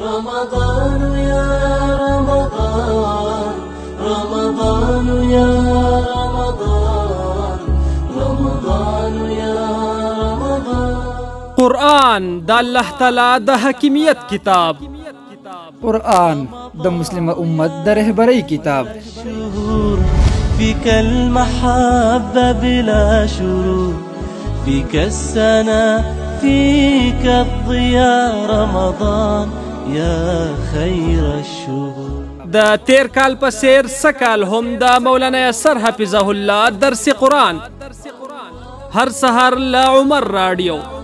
رمضان يا رمضان رمضان يا رمضان رمضان يا رمضان قرآن د الله تعالی د حکمیت کتاب قرآن د مسلم امت د رهبری کتاب الشهور فيك المحبة بلا شرور فيك السنة فيك الضياء رمضان يا خير الشهور د تیر کال په سیر سکال هم د مولانا یسر حفظه الله درس قرآن. هر سهار لا عمر راډیو.